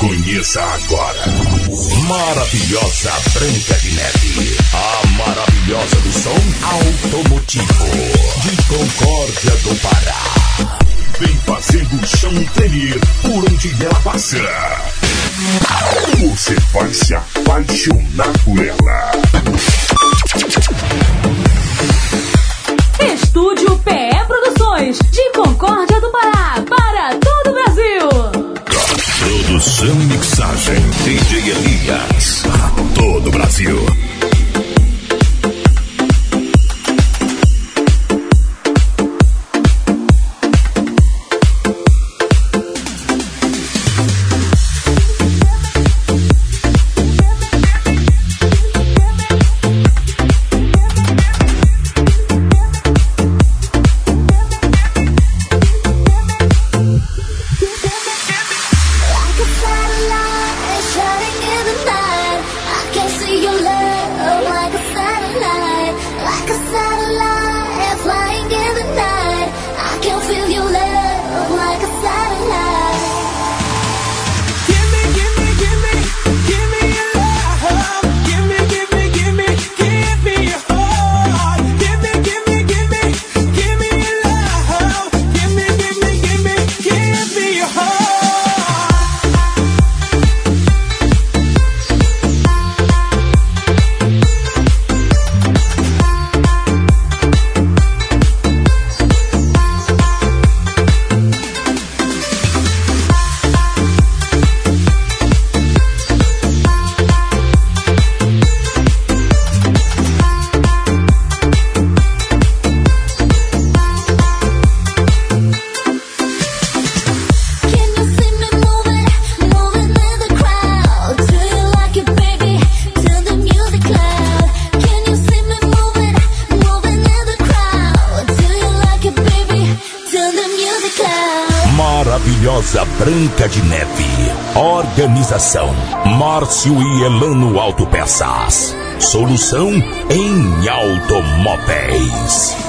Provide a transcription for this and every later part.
Conheça agora Maravilhosa Branca de Neve. A maravilhosa do som automotivo de Concórdia do Pará. Vem fazendo o chão tremer por onde ela passa. Você vai se apaixonar por ela. Estúdio PE Produções, de Concórdia do Pará, para todo o Brasil. Produção mixagem DJ Elias, todo o Brasil. Márcio e Elano Autopeças. Solução em automóveis.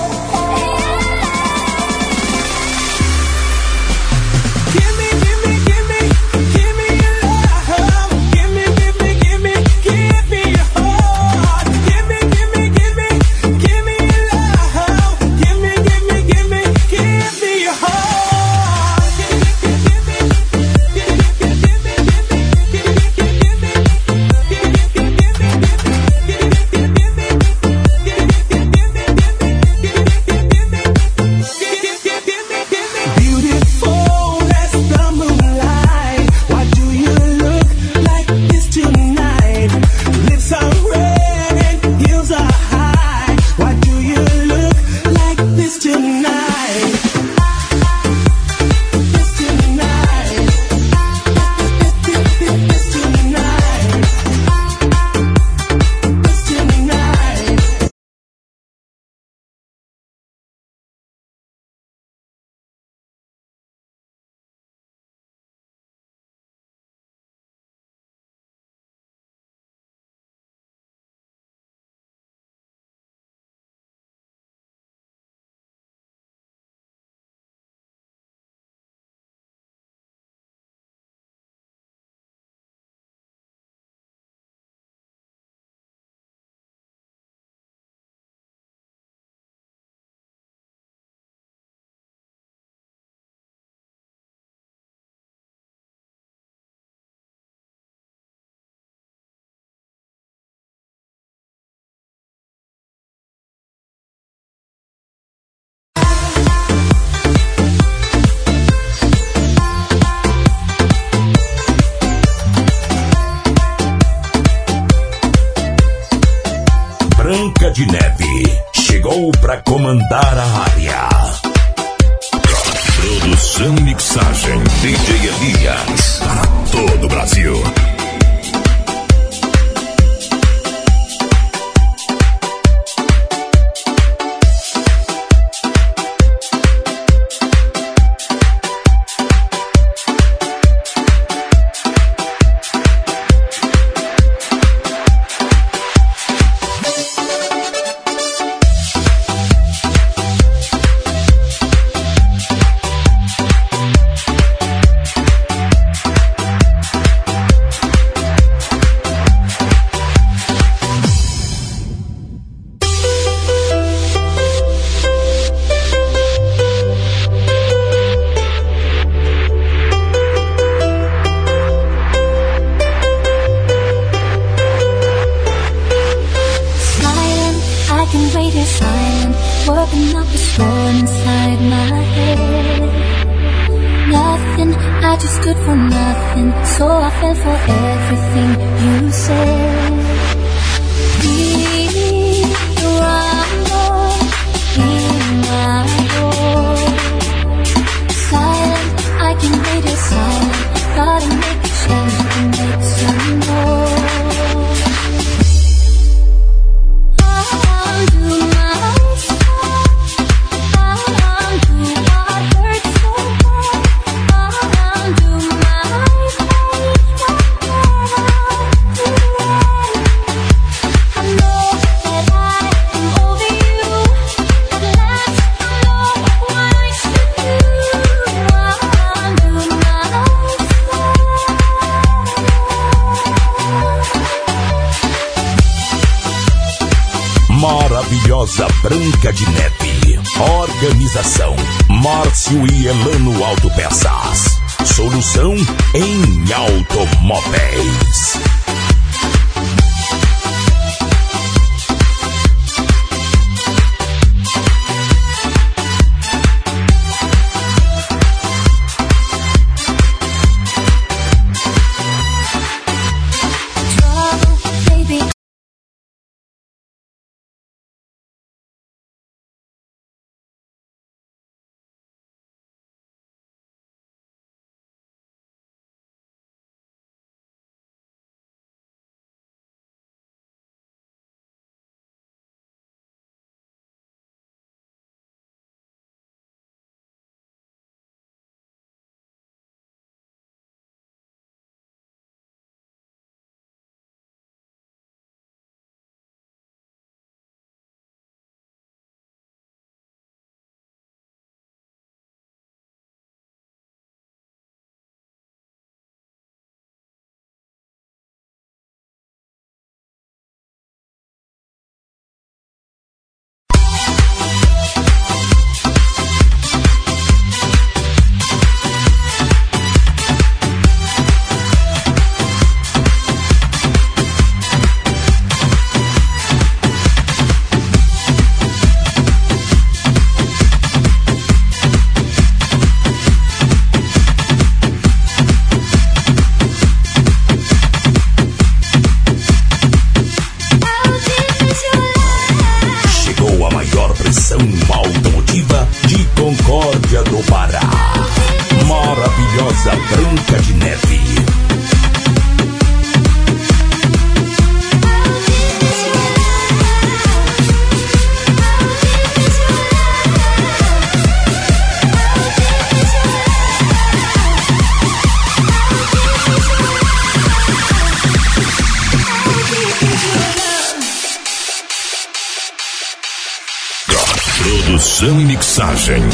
Branca de Neve chegou para comandar a área. Produção mixagem DJ Elias para todo o Brasil.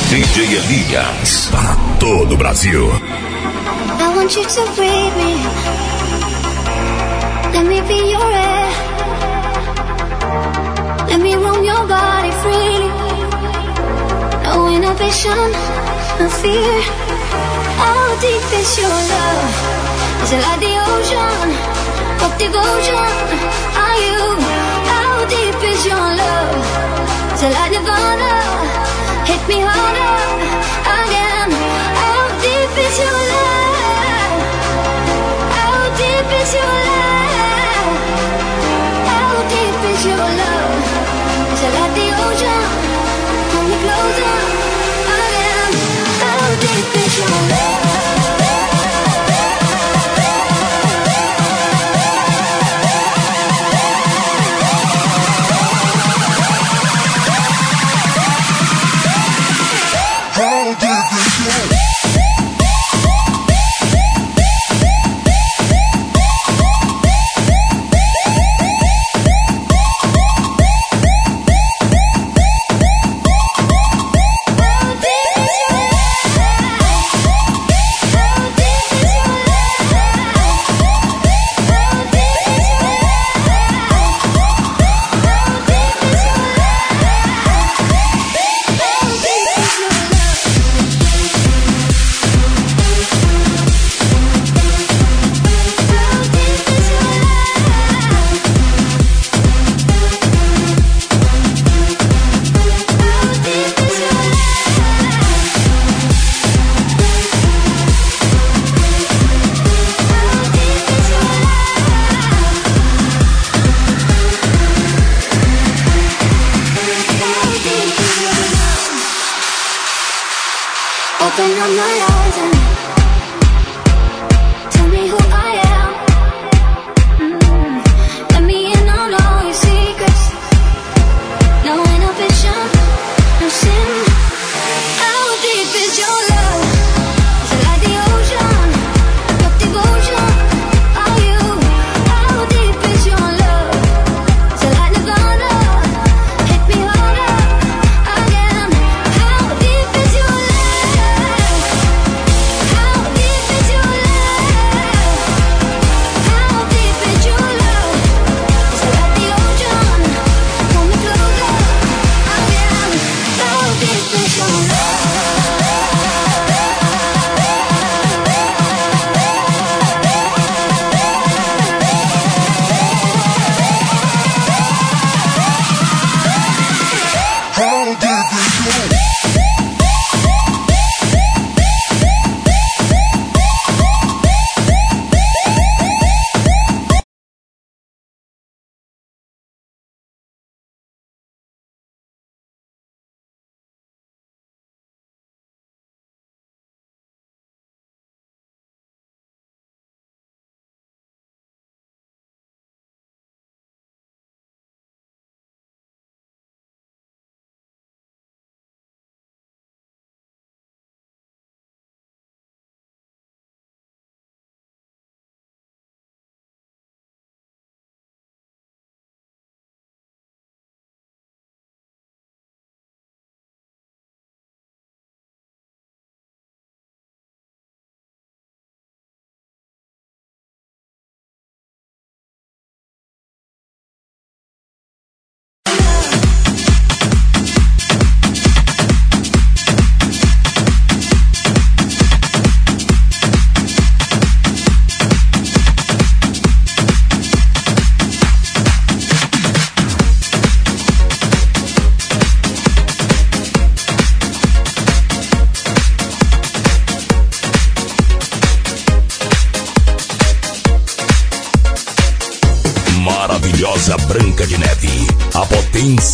DJ Elias para todo o Brasil. I want you to breathe me. Let me be your air. Let me roam your body freely. No inhibition, no fear. How deep is your love? Is it like the ocean? Of devotion? Are you? How deep is your love? Is it like Nirvana? Hit me harder again. How deep is your love? How deep is your love? How deep is your like the ocean? Closer again. How deep is your love?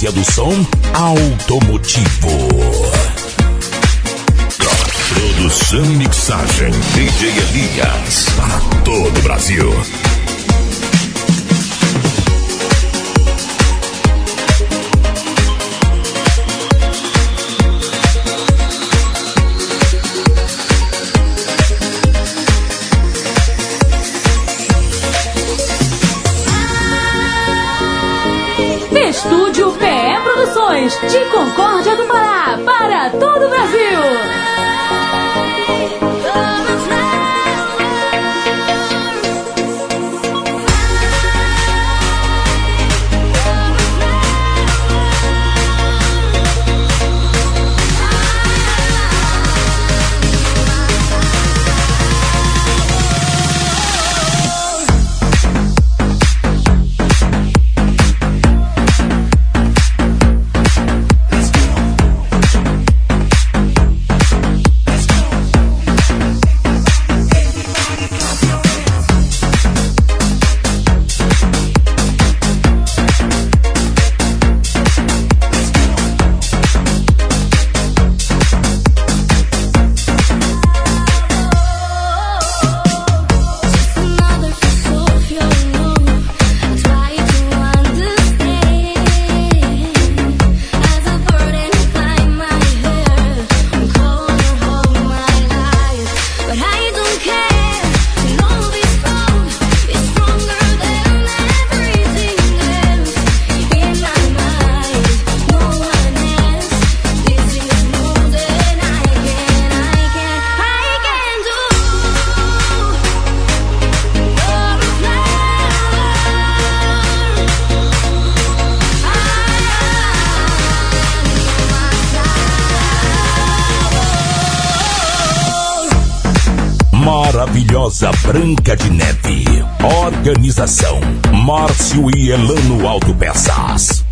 Potência do som automotivo. Produção e mixagem DJ Elias para todo o Brasil. Branca de Neve. Organização: Márcio e Elano Autopeças.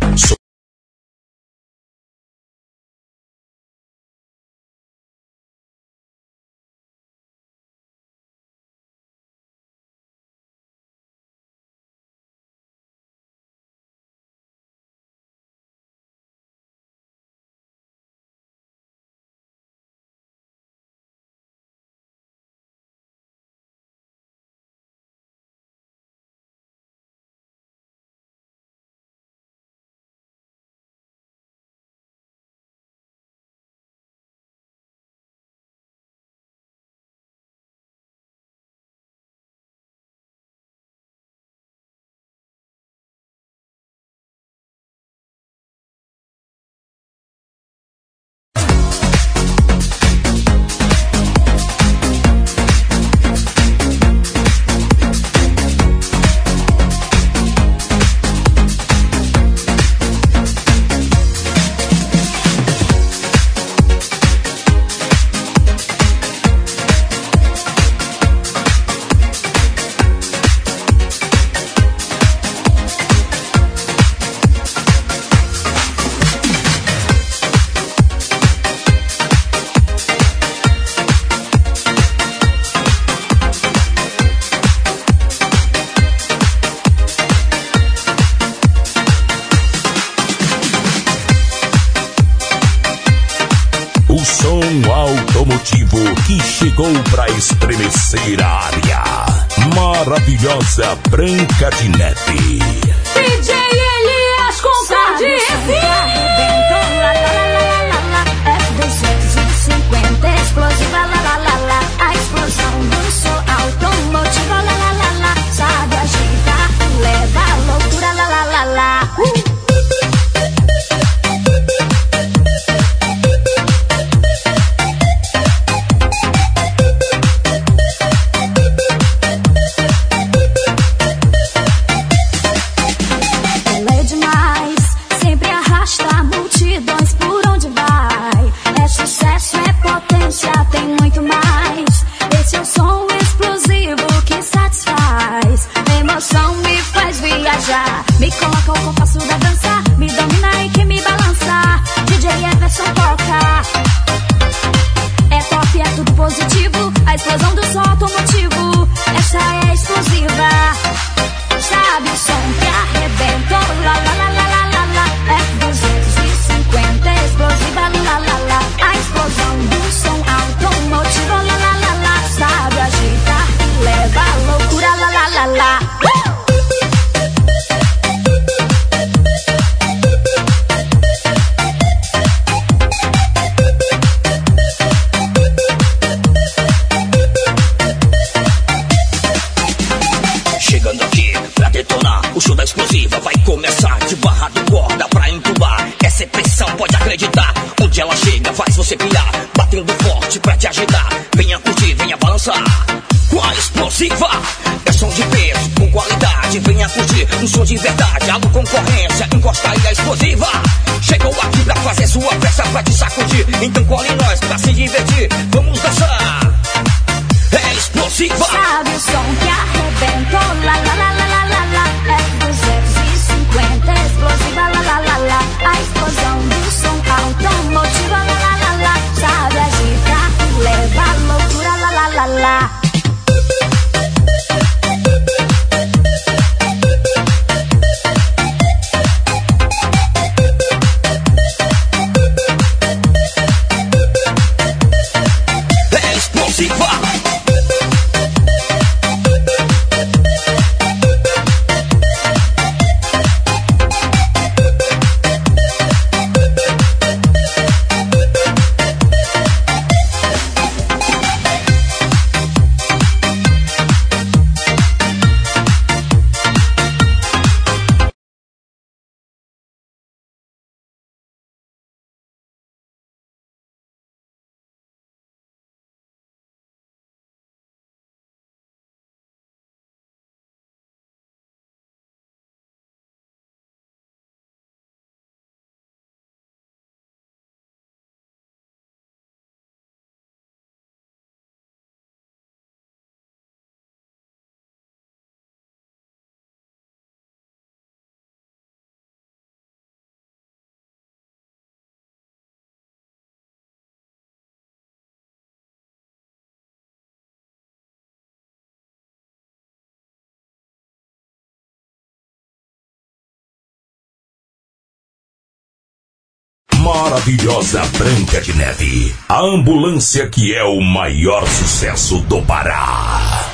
maravilhosa Branca de Neve. A ambulância que é o maior sucesso do Pará.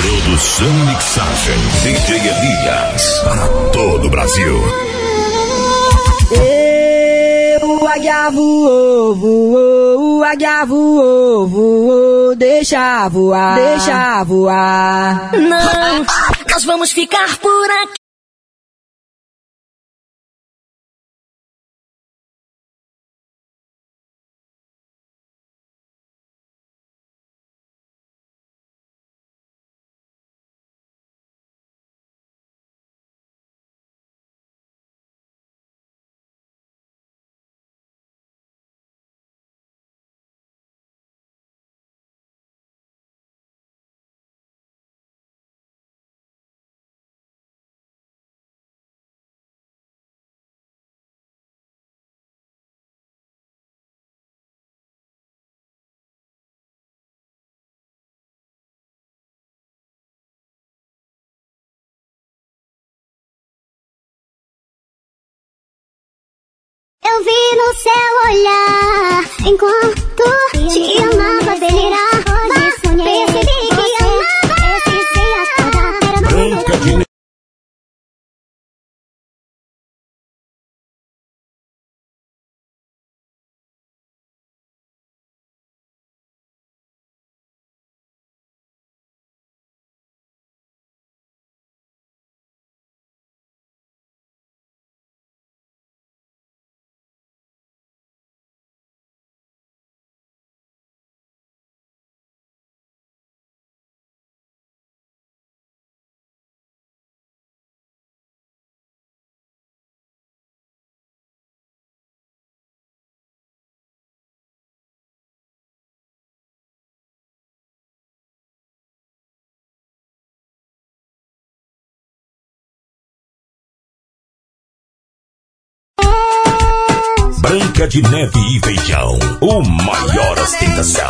Produção Mixagem DJ Elias para todo o Brasil. E, o ovo, voou, o águia ovo, deixa voar, deixa voar. Não, nós vamos ficar por aqui. vi no seu olhar enquanto te Branca de Neve e Feijão, o maior ostentação.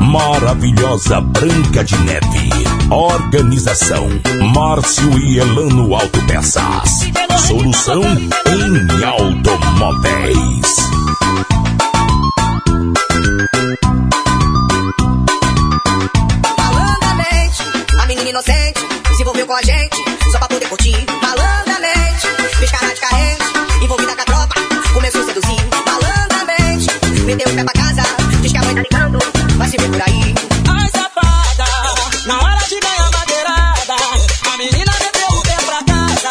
Maravilhosa Branca de Neve. Organização Márcio e Elano Autopeças. Solução em automóveis. Malandamente, a menina inocente se envolveu com a gente só pra poder curtir. deu pé pra casa. Diz que a mãe tá ligando, vai se ver por aí. Ai, safada, na hora de ganhar madeirada, a menina meteu o pé pra casa.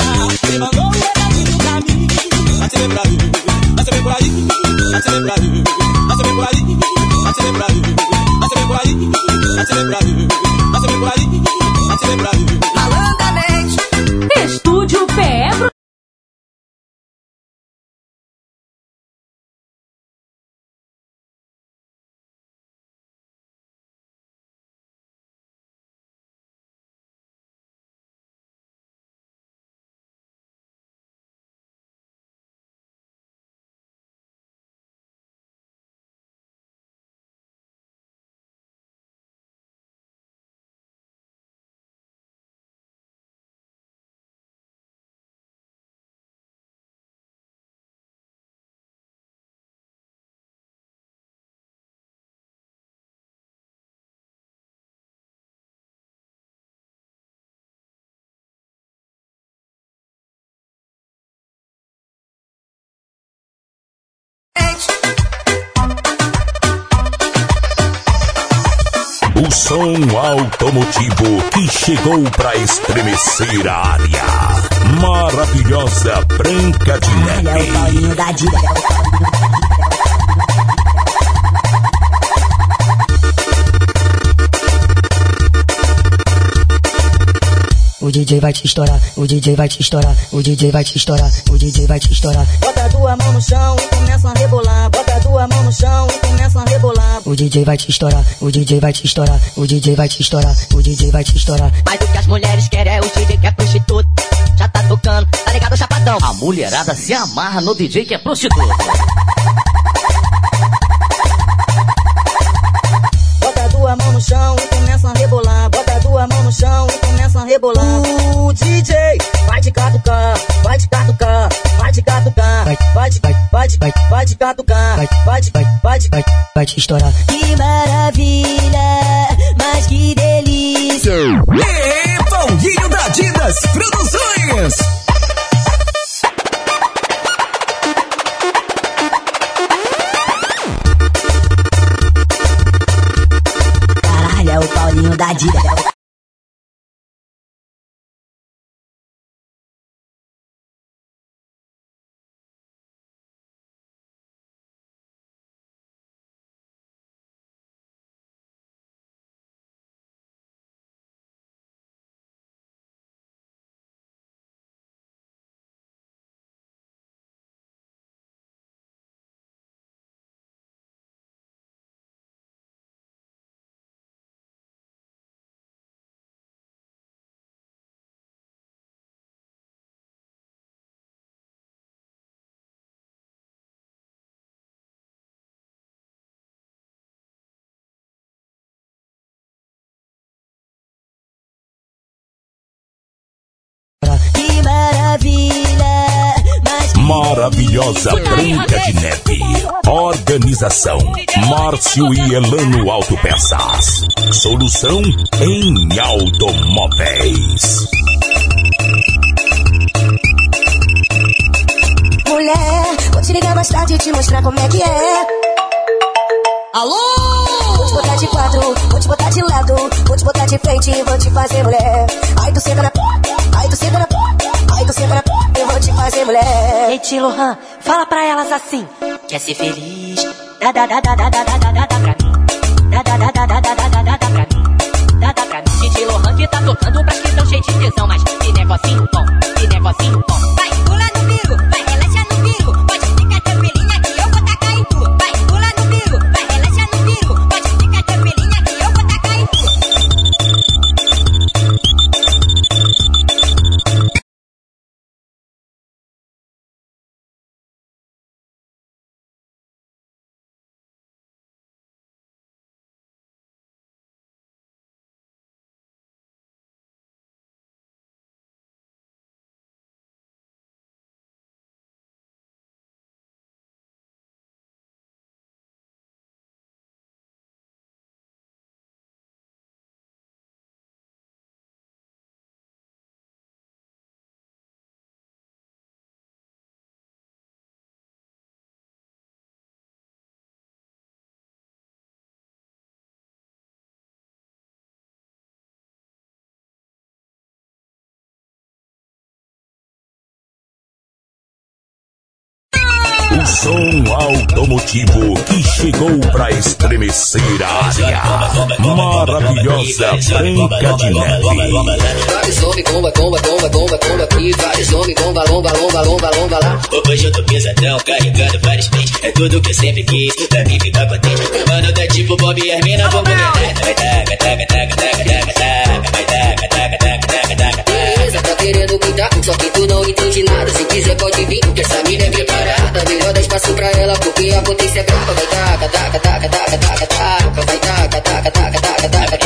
Me mandou um recadinho pra mim. Vai se ver por aí, vai se ver por aí, vai se ver por aí, vai se ver por aí, vai se ver por aí, vai se ver por aí, vai se ver por aí, vai se ver por aí, vai se ver por aí. Malandramente, Estúdio PR. Som automotivo que chegou pra estremecer a área. Maravilhosa Branca de Neve. O DJ vai te estourar, o DJ vai te estourar, o DJ vai te estourar, o DJ vai te estourar. Bota a tua mão no chão e começa a rebolar. Bota a mão no chão e começa a rebolar. O DJ vai te estourar, o DJ vai te estourar, o DJ vai te estourar, o DJ vai te estourar. Mas o que as mulheres querem é o DJ que é prostituta. Já tá tocando, tá ligado, chapadão? A mulherada se amarra no DJ que é prostituta. Bota a tua mão no chão e começa a rebolar. Bota a tua mão no chão e começa a rebolar. O DJ vai te catucar, vai te catucar, catucar, Vai, vai vai, vai vai, vai te catucar, vai, vai vai, vai Vai, vai te estourar. Que maravilha, mas que delícia. E Paulinho da Adidas Produções. Caralho, é o Paulinho da Dida. Maravilhosa Branca de Neve. Organização Márcio e Elano Autopeças. Solução em automóveis. Mulher, vou te ligar mais tarde e te mostrar como é que é. Alô? Vou te botar de quatro, vou te botar de lado, vou te botar de frente e vou te fazer mulher. Tio Lohan, fala pra elas assim. Quer ser feliz? Dá, dá, dá, dá, dá, dá, dá, dá, dá pra mim. Dá, dá, dá, dá, dá, dá, dá, dá, dá pra mim. Dá, dá pra mim. Tio Lohan que tá tocando pras que tão cheio de tesão, mas que negocinho bom, que negocinho bom. Som automotivo que chegou pra estremecer a área. Maravilhosa Branca de Neve. Vários homens, bomba, bomba, bomba, bomba, bomba aqui. Vários homens, bomba, bomba, bomba, bomba, bomba lá. Hoje eu tô pesadão, carregando vários pentes. É tudo que eu sempre quis, pra mim ficar contente. Mano, tá tipo Bob e Hermina, vamos ver. Vai taca, taca, taca, taca, taca, taca. Vai taca, taca, taca, taca, taca. Beleza, tá querendo cuidar, só que tu não entende nada. Se quiser pode vir, que essa mina é preparada. Melhor dar espaço pra ela, porque a potência é brava. Vai taca, taca, taca, taca, taca, taca. Vai taca, taca, taca, taca, taca, taca.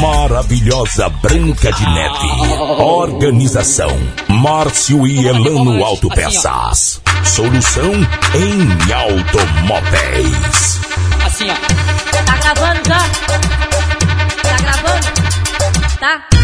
Maravilhosa Branca de Neve. Organização: Márcio e Elano Autopeças. Solução em automóveis. Assim, ó. Tá gravando já? Tá gravando? Tá?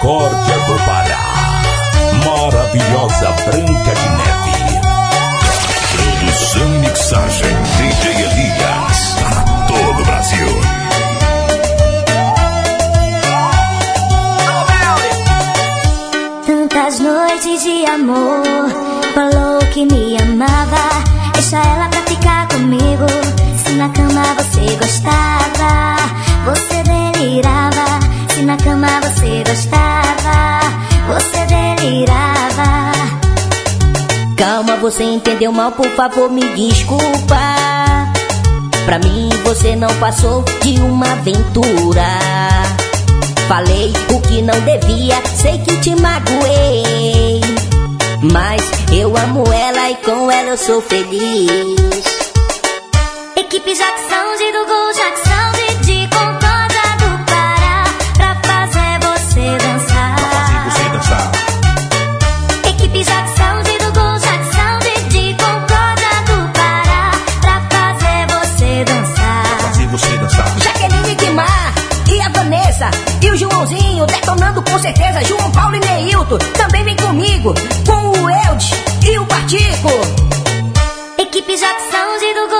Concórdia do Pará. Maravilhosa Branca você entendeu mal, por favor, me desculpa. Pra mim, você não passou de uma aventura. Falei o que não devia, sei que te magoei. Mas eu amo ela e com ela eu sou feliz. Equipe Jackson de Google, Jackson certeza. João Paulo e Neilton também vem comigo com o Elde e o Partico. Equipe Jackson de Google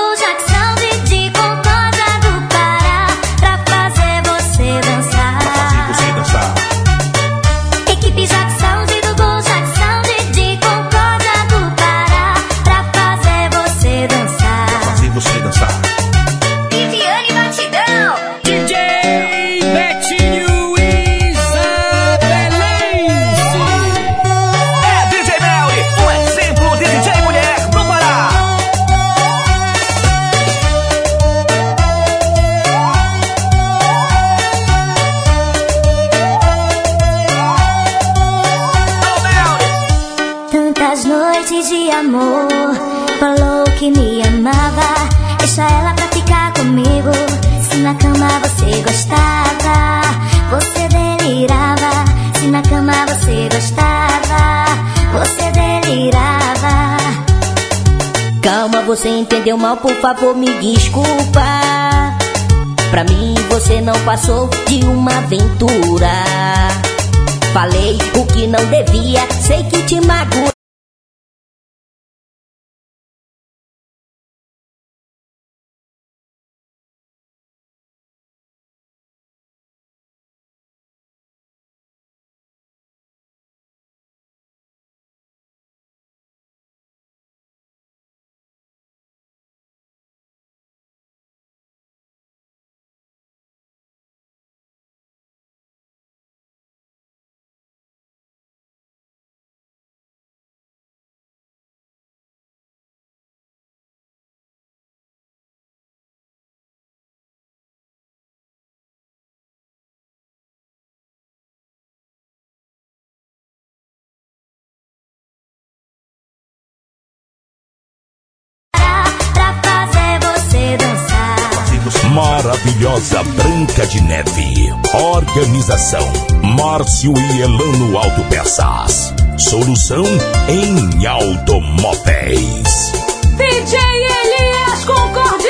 você entendeu mal, por favor, me desculpa. Pra mim, você não passou de uma aventura. Falei o que não devia, sei que te magoa. Maravilhosa Branca de Neve. Organização Márcio e Elano Autopeças. Solução em automóveis. DJ Elias Concorde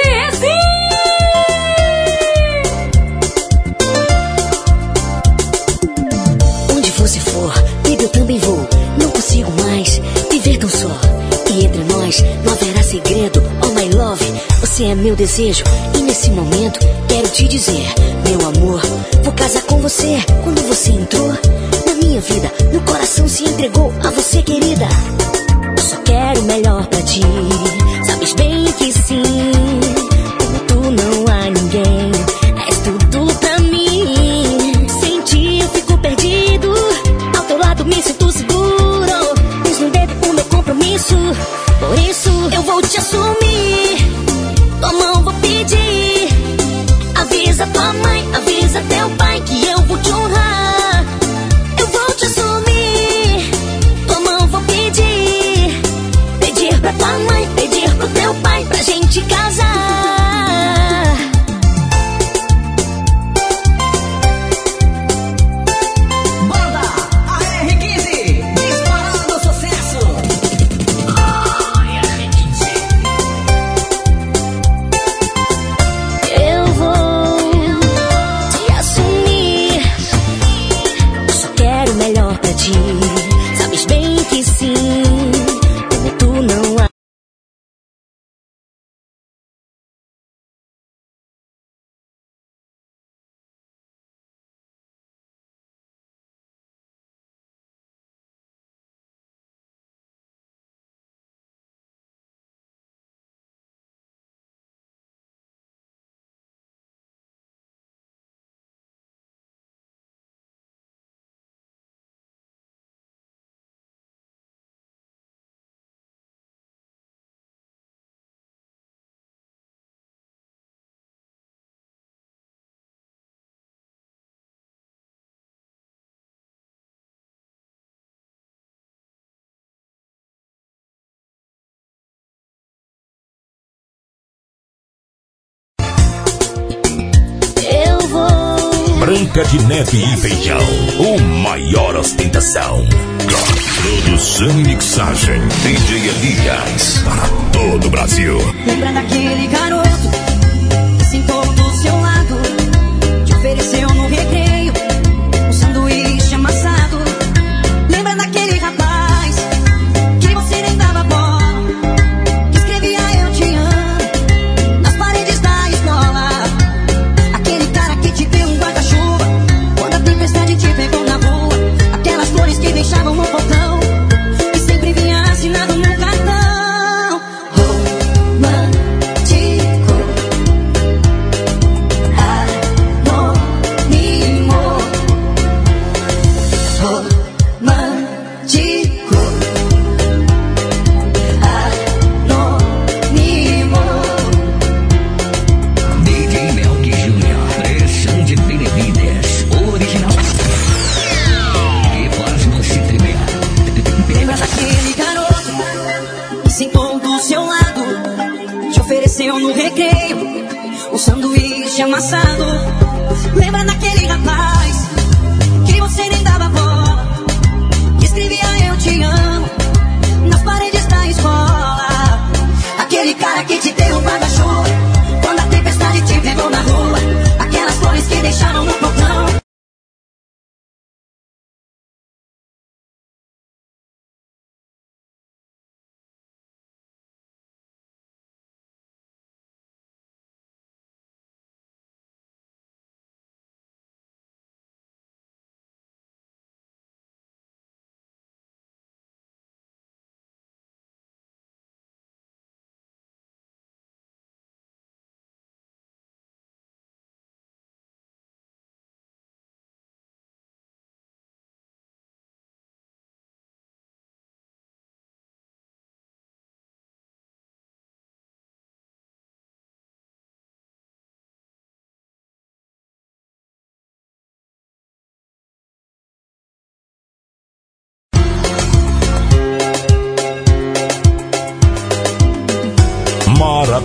Onde você for, baby, eu também vou. Não consigo mais viver tão só. E entre nós não haverá segredo. Você é meu desejo. E nesse momento quero te dizer, meu amor, vou casar com você. Quando você entrou na minha vida, meu coração se entregou a você, querida. Eu só quero o melhor pra ti. Sabes bem que sim. Como tu não há ninguém. És tudo pra mim. Sem ti eu fico perdido. Ao teu lado me sinto seguro. Diz no dedo o meu compromisso. Por isso eu vou te assumir. Avisa tua mãe, avisa teu pai Branca de Neve e Feijão. O maior ostentação. Produção e mixagem. DJ Elias. Para todo o Brasil. Lembra daquele garoto que sentou do seu lado, te ofereceu no recreio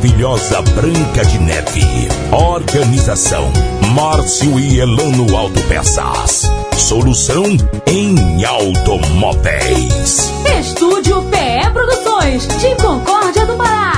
Maravilhosa Branca de Neve. Organização Márcio e Elano Autopeças. Solução em automóveis. Estúdio PE Produções, de Concórdia do Pará,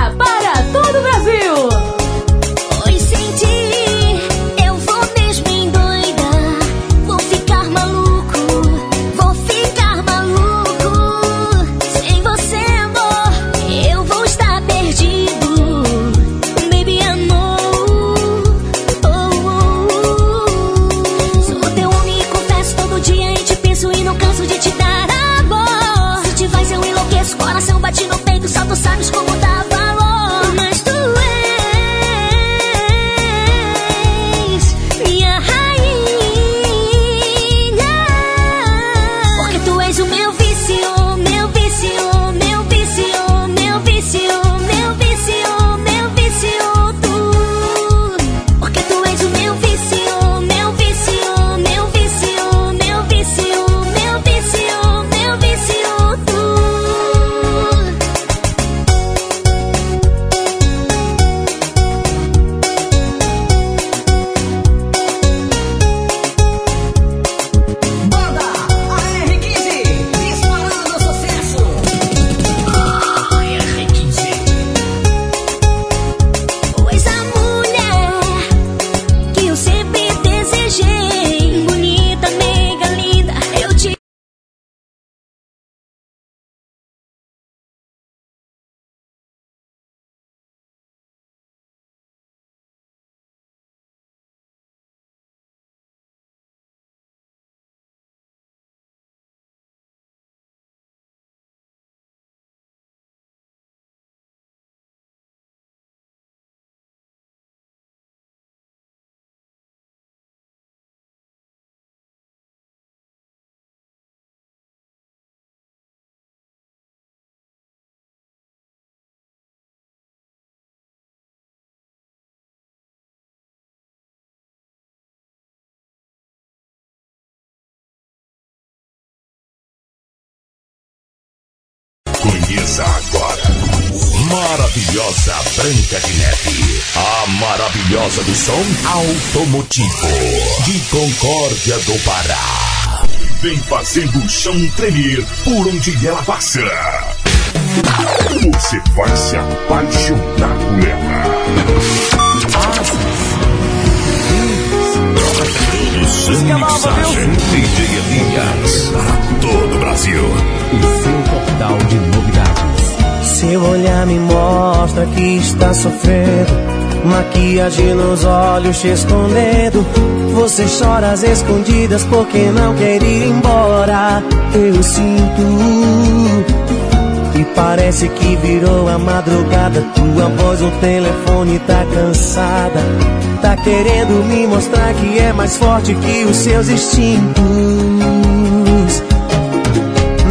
Conheça agora. Maravilhosa Branca de Neve. A maravilhosa do som automotivo. De Concórdia do Pará. Vem fazendo o chão tremer por onde ela passa. Você vai se apaixonar por ela. E mixagem DJ Elias. Para todo o Brasil. O seu portal de novidades. Seu olhar me mostra que está sofrendo. Maquiagem nos olhos te escondendo. Você chora às escondidas porque não quer ir embora. Eu sinto. Parece que virou a madrugada. Tua voz no telefone tá cansada. Tá querendo me mostrar que é mais forte que os seus instintos.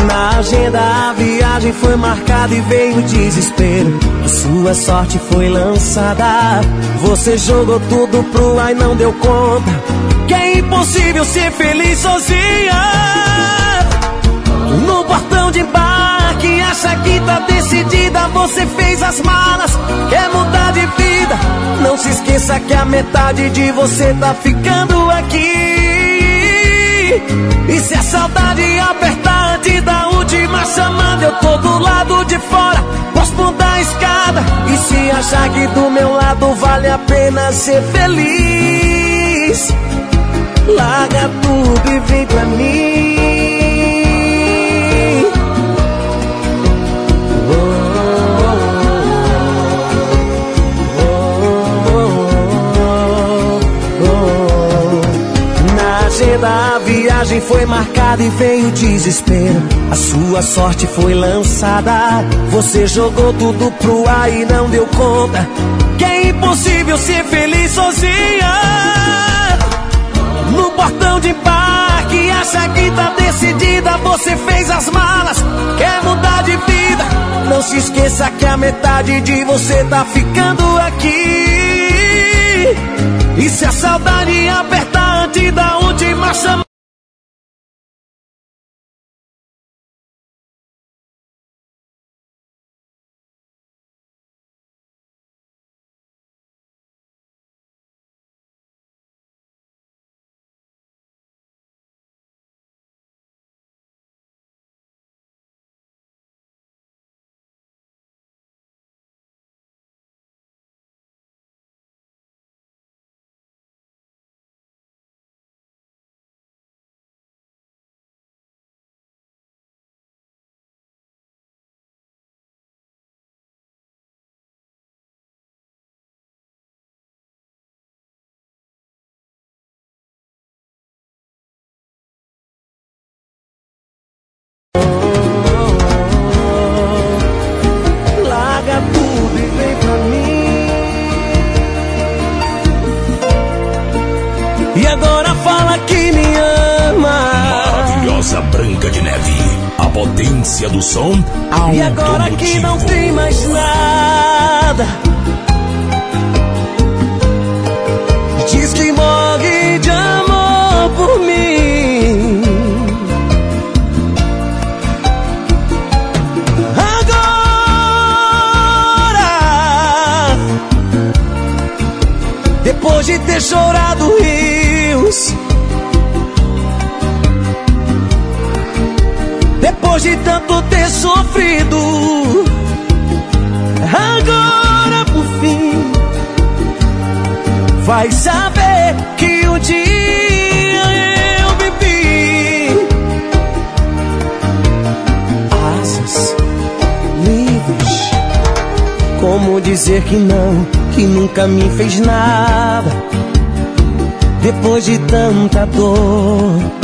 Na agenda a viagem foi marcada e veio o desespero. A sua sorte foi lançada. Você jogou tudo pro ar e não deu conta. Que é impossível ser feliz sozinha. No portão de embarque, acha que tá decidida. Você fez as malas, quer mudar de vida. Não se esqueça que a metade de você tá ficando aqui. E se a saudade apertar antes da última chamada, eu tô do lado de fora, posso da escada. E se achar que do meu lado vale a pena ser feliz, larga tudo e vem pra mim. Viagem foi marcada e veio desespero. A sua sorte foi lançada. Você jogou tudo pro ar e não deu conta. Que é impossível ser feliz sozinha. No portão de embarque, acha que tá decidida. Você fez as malas, quer mudar de vida. Não se esqueça que a metade de você tá ficando aqui. E se a saudade apertar antes da última chamada. Som E agora que não tem mais nada. Diz que morre de amor por mim. Agora, depois de ter chorado rios, depois de tanto sofrido, agora por fim vai saber que um dia eu vivi asas livres. Como dizer que não, que nunca me fez nada depois de tanta dor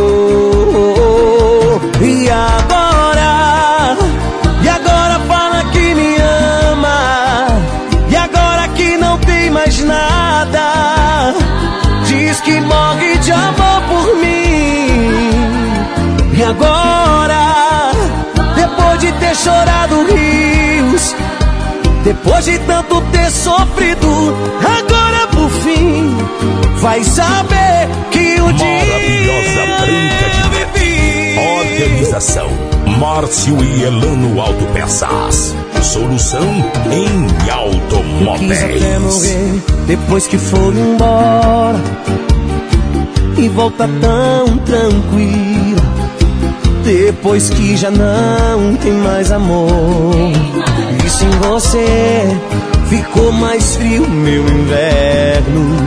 E agora? E agora fala que me ama. E agora que não tem mais nada. Diz que morre de amor por mim. E agora? Depois de ter chorado rios. Depois de tanto ter sofrido, agora por fim vai saber que um Branca de Neve. Organização Márcio e Elano Autopeças. Solução em Quis até automóveis. morrer depois que foi embora. E volta tão tranquila. Depois que já não tem mais amor. E sem você ficou mais frio meu inverno.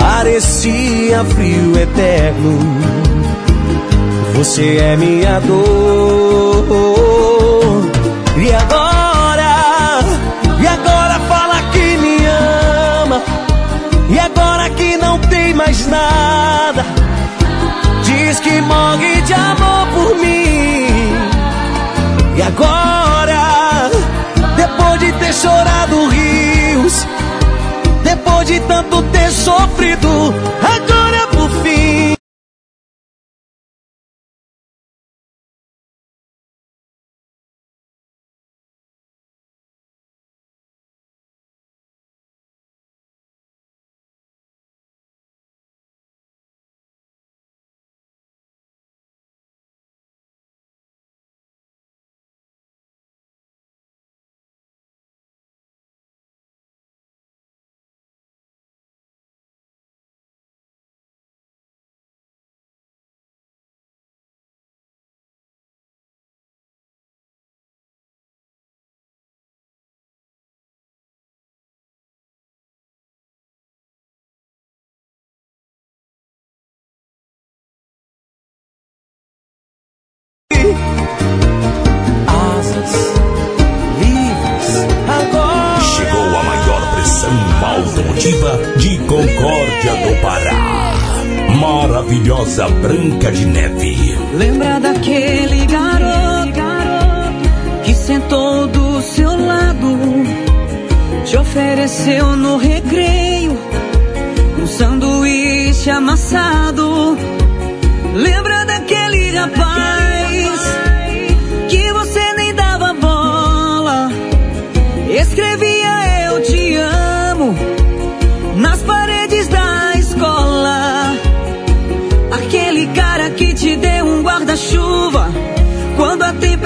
Parecia frio eterno Você é minha dor. E agora, e agora fala que me ama. E agora que não tem mais nada. Diz que morre de amor por mim. E agora, depois de ter chorado rios. Tanto ter sofrido, agora Asas livres agora. Chegou a maior pressão automotiva de Concórdia do Pará. Maravilhosa Branca de Neve. Lembra daquele garoto que sentou do seu lado, te ofereceu no recreio um sanduíche amassado. Lembra daquele rapaz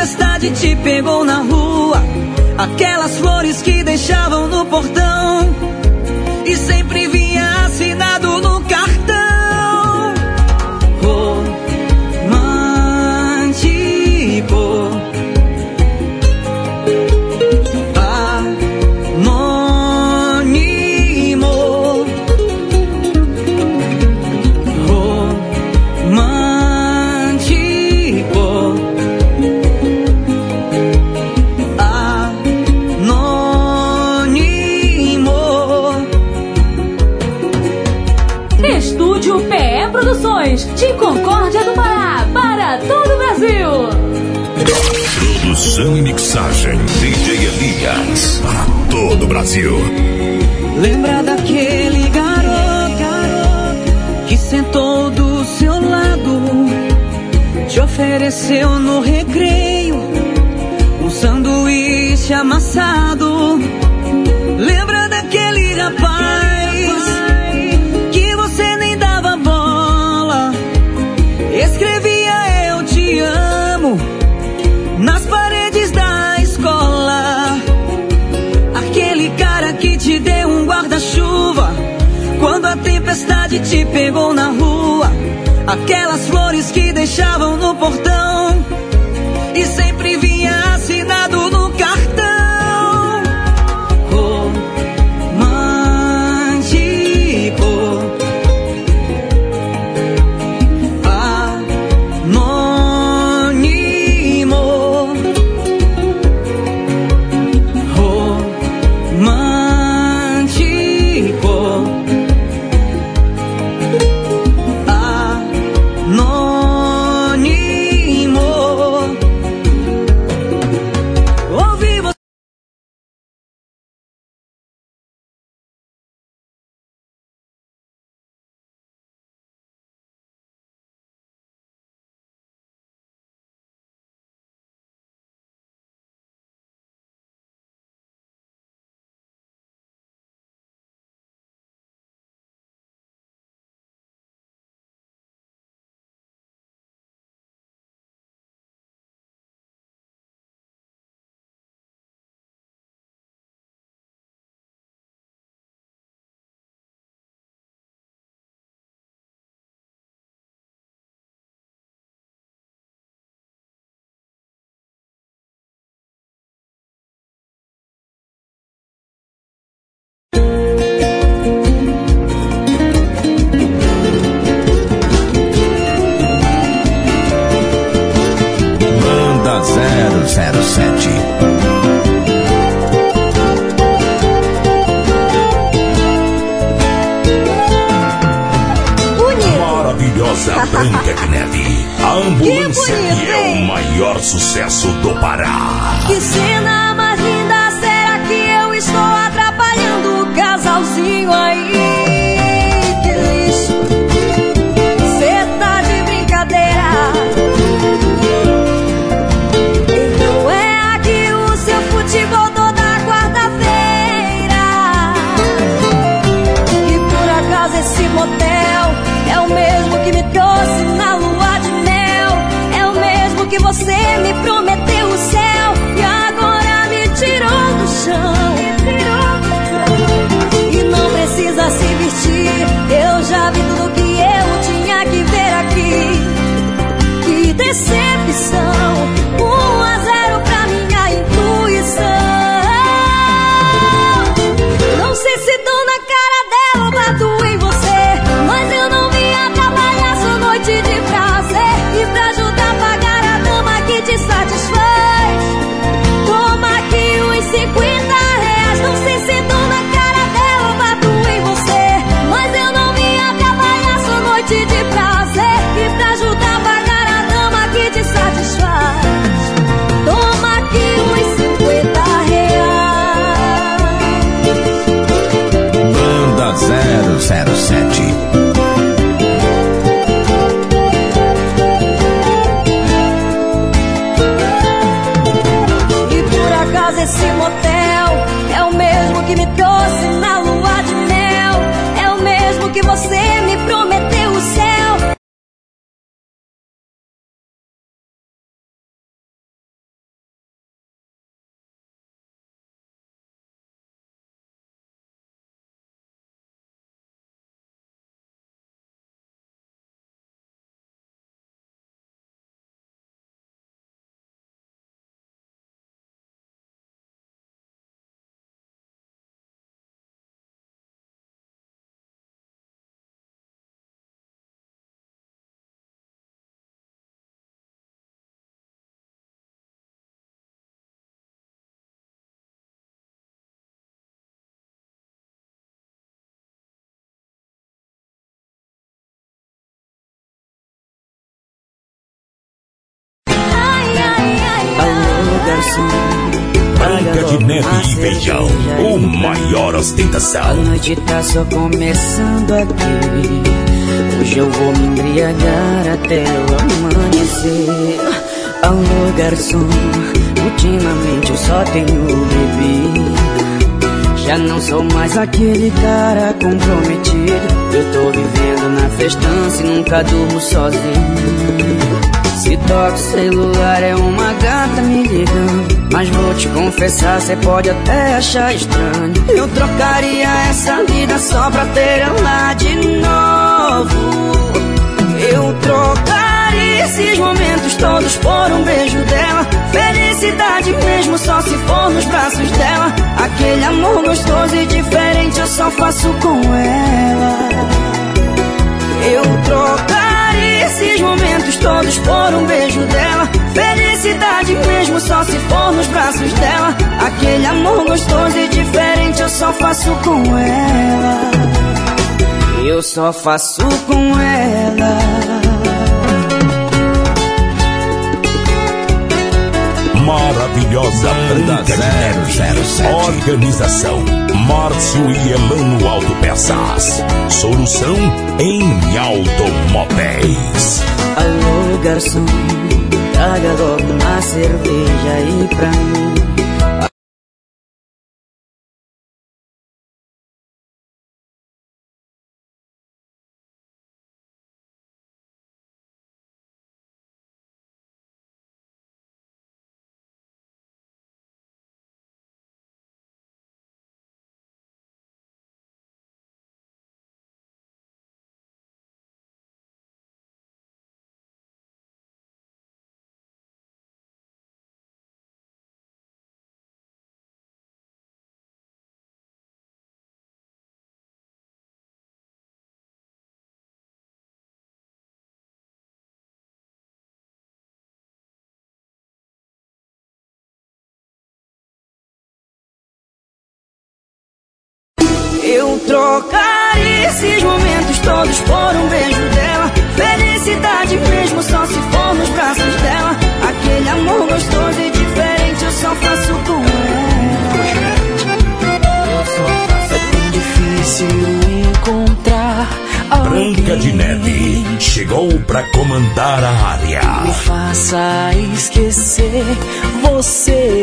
tempestade te pegou na rua. Aquelas flores que deixavam no portão e sempre vinha Produção e mixagem DJ Elias. Para todo o Brasil. Lembra daquele garoto, que sentou do seu lado, te ofereceu no recreio um sanduíche amassado. Tempestade te pegou na rua. Aquelas flores que deixavam no portão Branca de neve e feijão. O maior A ostentação. noite tá só começando aqui. Hoje eu vou me embriagar até o amanhecer. Alô, garçom. Ultimamente eu só tenho bebido. Já não sou mais aquele cara comprometido. Eu tô vivendo na festança e nunca durmo sozinho. Se toca o celular é uma gata me ligando Mas vou te confessar, cê pode até achar estranho. Eu trocaria essa vida só pra ter ela de novo. Eu trocaria esses momentos todos por um beijo dela. Felicidade mesmo só se for nos braços dela. Aquele amor gostoso e diferente eu só faço com ela. Eu trocaria esses momentos todos por um beijo dela. Felicidade mesmo só se for nos braços dela. Aquele amor gostoso e diferente eu só faço com ela. Eu só faço com ela. Maravilhosa de Neve. Organização Márcio e Elano Autopeças. Solução em automóveis. Alô, garçom, traga logo uma cerveja aí pra mim. de neve chegou pra comandar a área. Me faça esquecer você.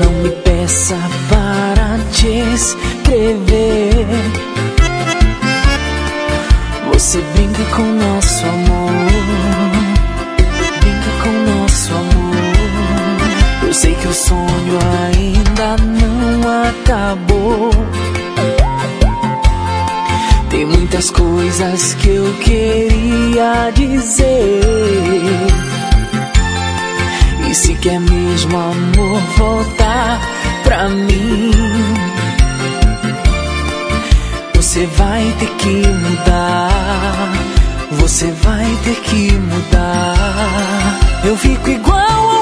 Não me peça para te escrever. Você brinca com nosso amor. Brinca com nosso amor. Eu sei que o sonho ainda não acabou tantas coisas que eu queria dizer. E se quer mesmo amor voltar pra mim, você vai ter que mudar. Você vai ter que mudar. Eu fico igual um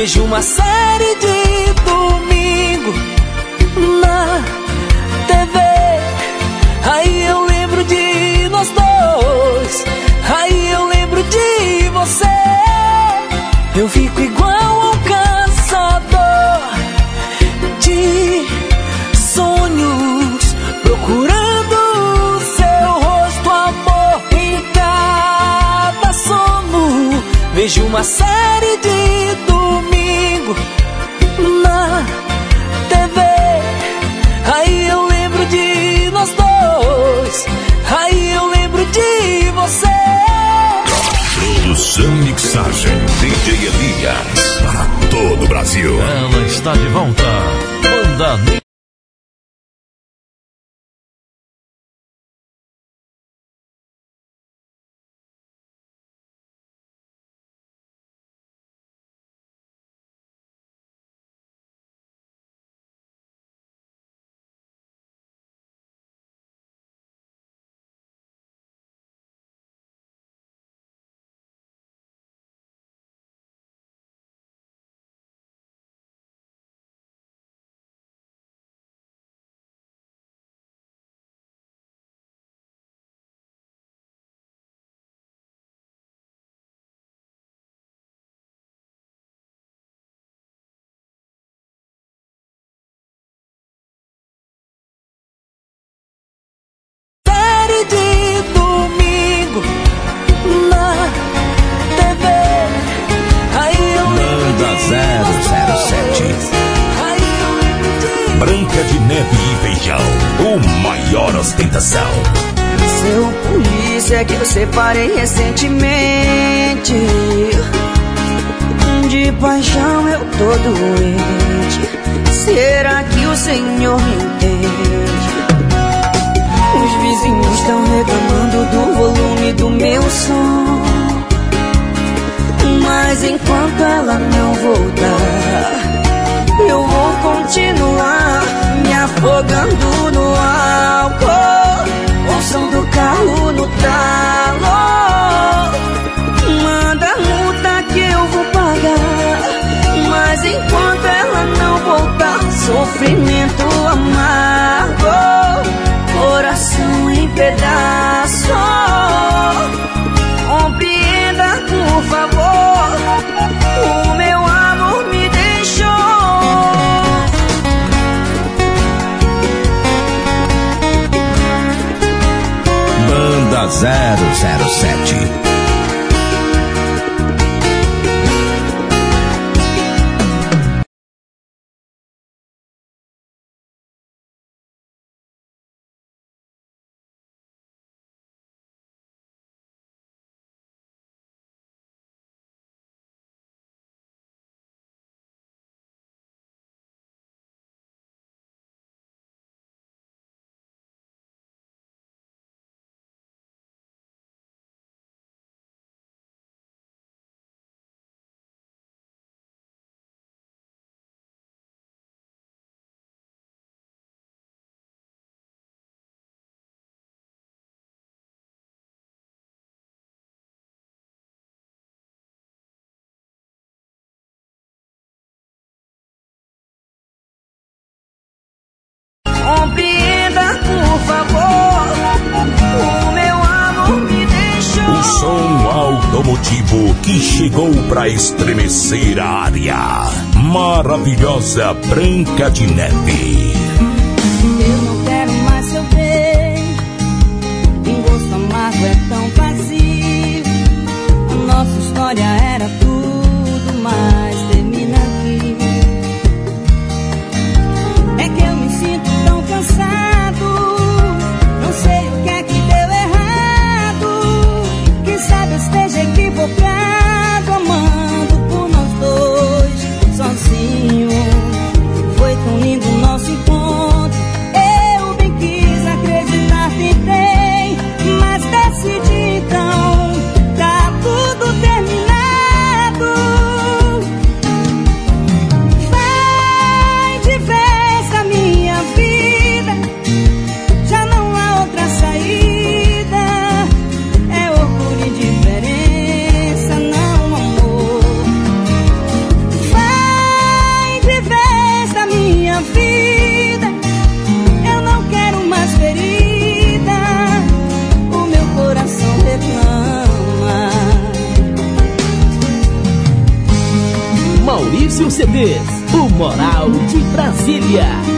Vejo uma série de domingo na TV. Aí eu lembro de nós dois. Aí eu lembro de você. Eu fico igual um caçador de sonhos, procurando seu rosto, amor em cada sono. Vejo uma série Produção mixagem DJ Elias para todo o Brasil. Ela está de volta. Banda E Feijão. O maior ostentação. Seu polícia que eu separei recentemente. De paixão eu tô doente. Será que o senhor me entende? Os vizinhos estão reclamando do volume do meu som. Mas enquanto ela não voltar, eu vou continuar me afogando no álcool. O som do carro no talo. Manda a multa que eu vou pagar. Mas enquanto ela não voltar, sofrimento amargo. Coração em pedaços. Compreenda, por favor. O meu 007. Automotivo que chegou pra estremecer a área. Maravilhosa Branca de Neve. Eu não quero mais é tão vazio. A nossa história era tudo, mas CDs, o Moral de Brasília.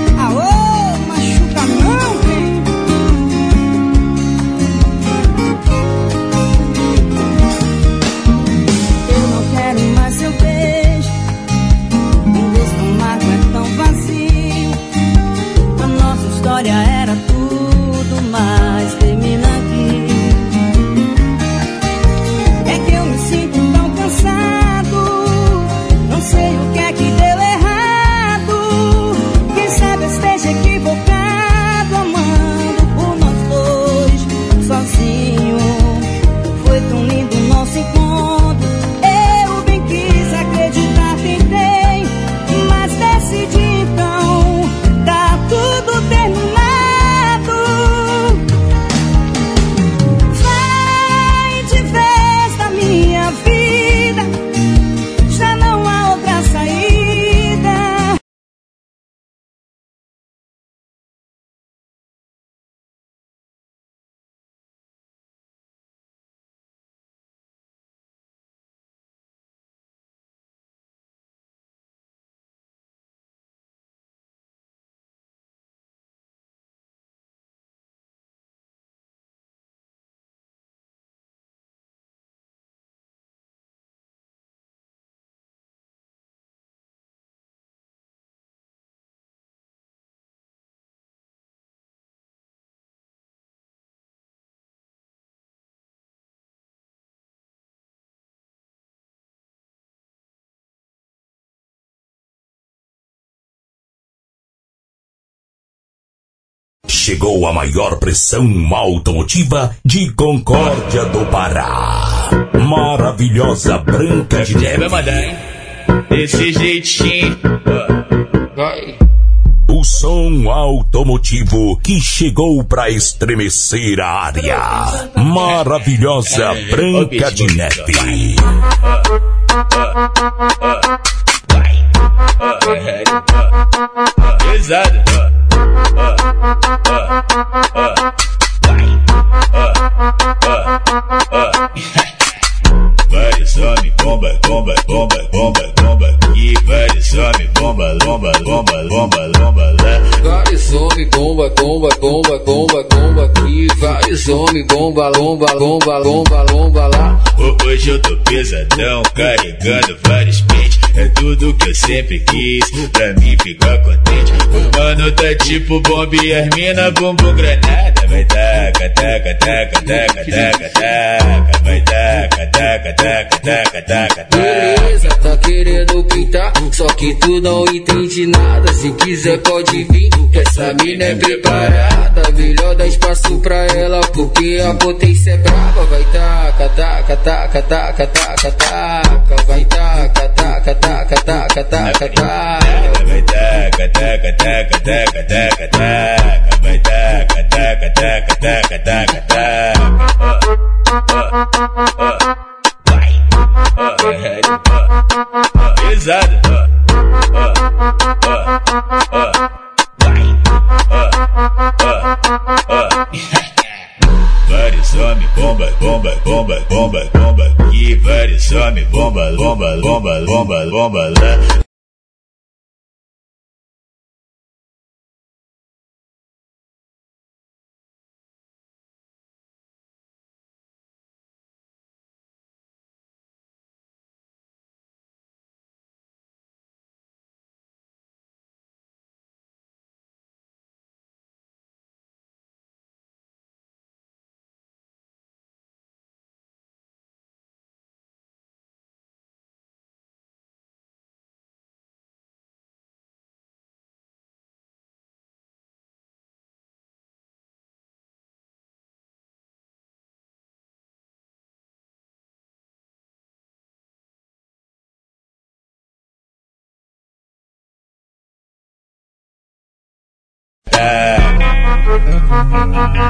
Chegou a maior pressão automotiva de Concórdia do Pará. Maravilhosa Branca de Neve. Vai? Desse jeitinho. Vai. O som automotivo que chegou pra estremecer a área. Maravilhosa Branca de Neve. Pesado. Vários homens, bomba, bomba, bomba, bomba, bomba. E vários homens, bomba, lomba, lomba, lomba, lomba lá. Vários homens, bomba, bomba, bomba, bomba, bomba aqui. Vários homens, bomba, lomba, lomba, lomba, lomba lá. Ho- Hoje eu tô pesadão, carregando vários pentes. É tudo que eu sempre quis, pra mim ficar contente. O mano tá tipo bomba e as mina bumbum granada. Vai taca, taca, taca, taca, taca, taca. Vai taca, taca, taca, taca, taca, taca. Beleza, tá querendo pintar, só que tu não entende nada. Se quiser pode vir, que essa mina é preparada. Melhor dar espaço pra ela, porque a potência é brava. Vai taca, taca, taca, taca, taca, taca. Vai taca, taca, taca, taca, taca, taca. Vai taca, taca, taca, taca, taca, taca. Vai taca, taca, taca, taca, taca, taca. Pesado. Vários homens, bomba, bomba, bomba, bomba, bomba, bomba, bomba, bomba, bomba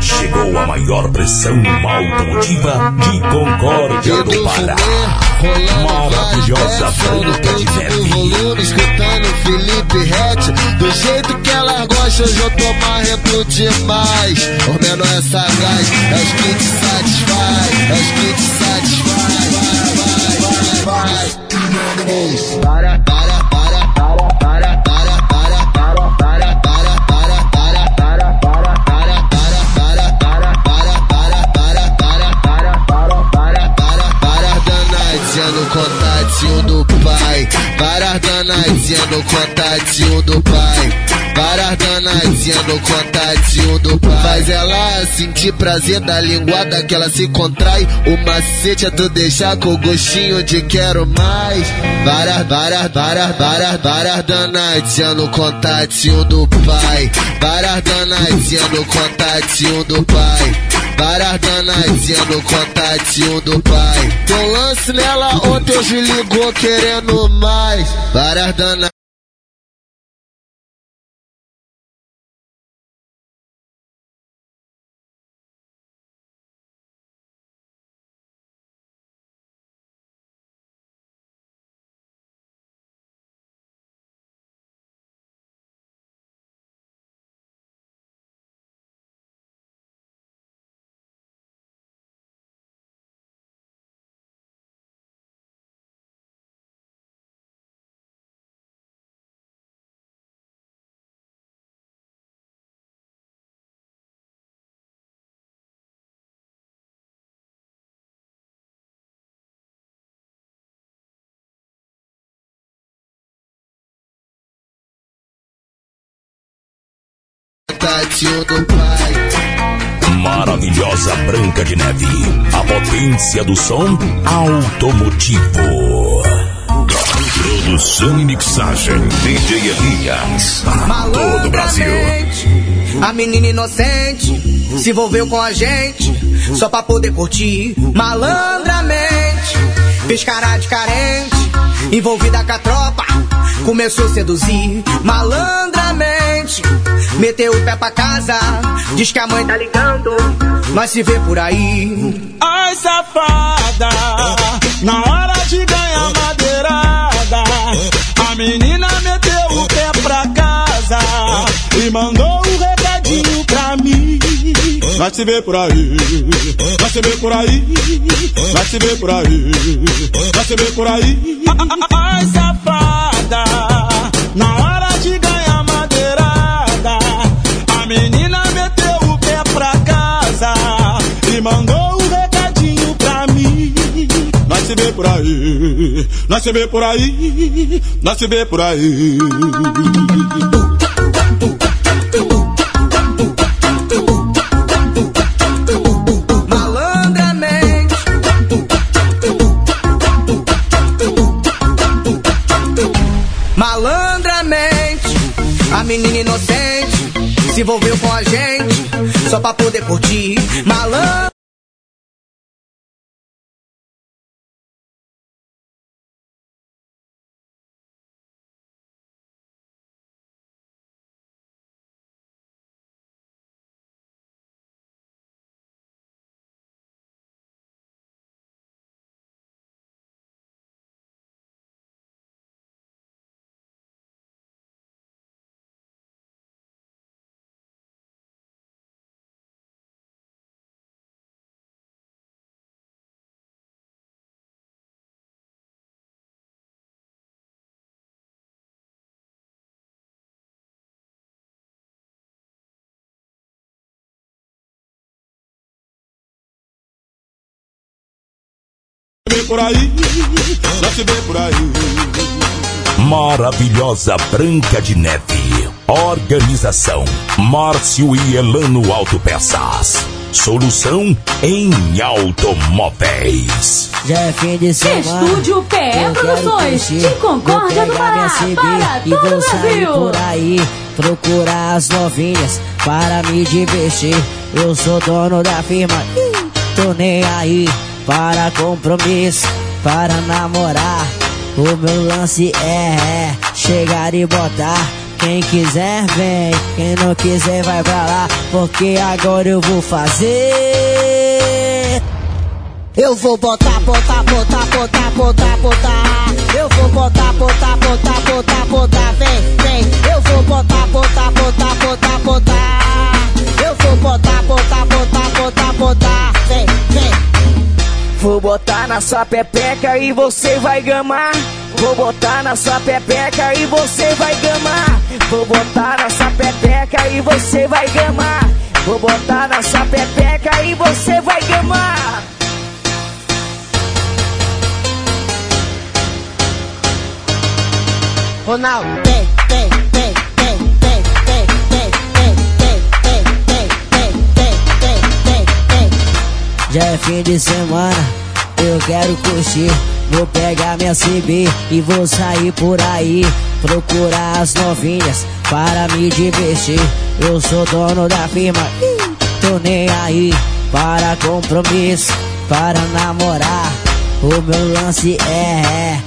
Chegou a maior pressão automotiva de Concórdia do Pará. Maravilhosa Branca de volume, escutando Felipe Rett. Do jeito que ela gosta, hoje eu tô marrento demais. O menor é sagaz, é os que te satisfaz, é os que te satisfaz. Vai, vai, vai, vai. Para, para, para danadinhas no contatinho do pai. Várias danadinhas no contatinho do pai. Faz ela sentir prazer da linguada que ela se contrai. O macete é tu deixar com gostinho de quero mais. Várias, várias, várias, várias, várias danadinhas no contatinho do pai. Várias danadinhas no contatinho do pai. Várias danadinhas no contatinho do pai. Deu lance nela ontem, hoje ligou querendo mais. Várias danadinhas. Contatinho do pai. Maravilhosa Branca de Neve. A potência do som automotivo. Produção e mixagem. DJ Elias. Para todo o Brasil. A menina inocente se envolveu com a gente só pra poder curtir malandramente. Fez cara de carente, envolvida com a tropa, começou a seduzir malandramente. Meteu o pé pra casa, diz que a mãe tá ligando, nós se vê por aí. Ai, safada, na hora de ganhar madeirada, a menina meteu o pé pra casa e mandou um recadinho pra mim. Vai se ver por aí, vai se ver por aí, vai se ver por aí, vai se ver por aí. Ai, safada, na hora de ganhar se vê por aí, nós se vê por aí, nós se vê por aí. Malandramente. A menina inocente se envolveu com a gente só pra poder curtir. Malandro. Vê por aí, nós se vê por aí. Maravilhosa Branca de Neve. Organização Márcio e Elano Autopeças. Solução em automóveis. Já é fim de semana. Estúdio PE Produções, curtir, de Concórdia do Pará, CB para e todo vou o sair Brasil. por aí, procurar as novinhas para me divertir. Eu sou dono da firma, tô nem aí para compromisso, para namorar. O meu lance é, é chegar e botar. Quem quiser vem, quem não quiser vai pra lá, porque agora eu vou fazer. Eu vou botar, botar, botar, botar, botar, botar. Eu vou botar, botar, botar, botar, botar. Vem, vem. Eu vou botar, botar, botar, botar, botar. Eu vou botar, botar, botar, botar, botar. Vem, vem. Vou botar na sua pepeca e você vai gamar. Vou botar na sua pepeca e você vai gamar. Vou botar na sua pepeca e você vai gamar. Vou botar na sua pepeca e você vai gamar. Ô sensacional. Já é fim de semana, eu quero curtir. Vou pegar minha CB e vou sair por aí. Procurar as novinhas para me divertir. Eu sou dono da firma, tô nem aí. Para compromisso, para namorar. O meu lance é,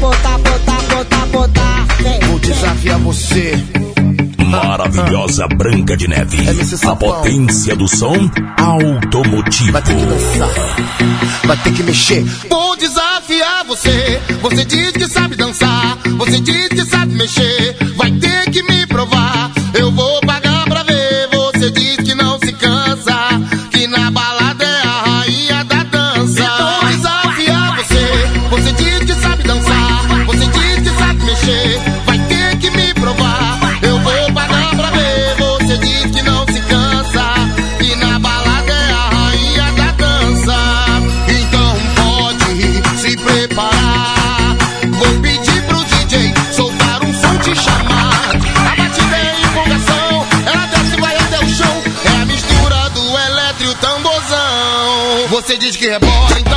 botar, botar, botar, botar. Vem, Vou desafiar você. Maravilhosa Branca de Neve. A potência do som automotivo. Vai ter que dançar, vai ter que mexer. Vou desafiar você. Você diz que sabe dançar, você diz que sabe mexer. Vai ter que me provar. Você diz que rebola, então